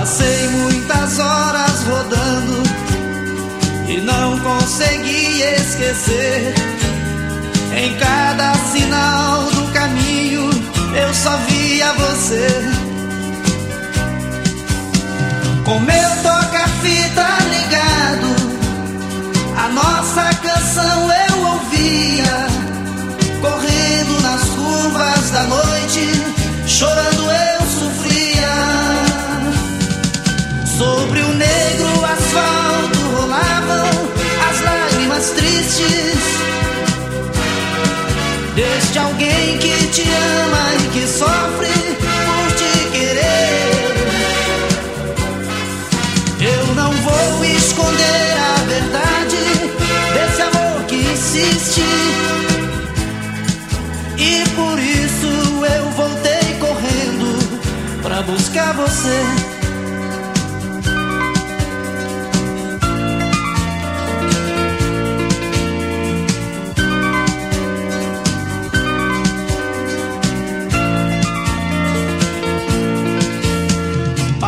Passei muitas horas rodando e não consegui esquecer. Em cada sinal do caminho eu só via você. Com meu tristes deste alguém que te ama e que sofre por te querer. Eu não vou esconder a verdade desse amor que insiste. E por isso eu voltei correndo pra buscar você.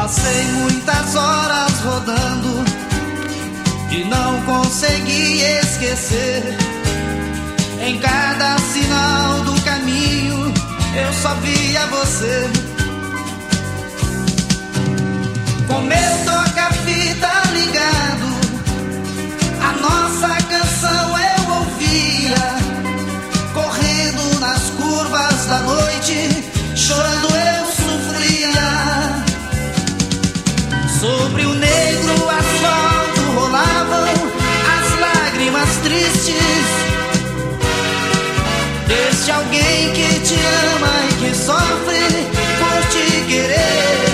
Passei muitas horas rodando e não consegui esquecer. Em cada sinal do caminho eu só via você. Com meu toca-fita ligado, a nossa canção eu ouvia. Correndo nas curvas da noite, chorando eu Sobre o negro asfalto rolavam as lágrimas tristes deste alguém que te ama e que sofre por te querer.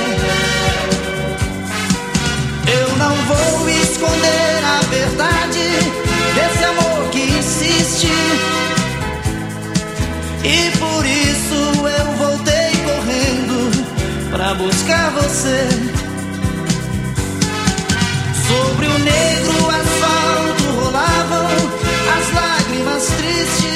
Eu não vou esconder a verdade desse amor que insiste. E por isso eu voltei correndo pra buscar você. Sobre o negro asfalto rolavam as lágrimas tristes.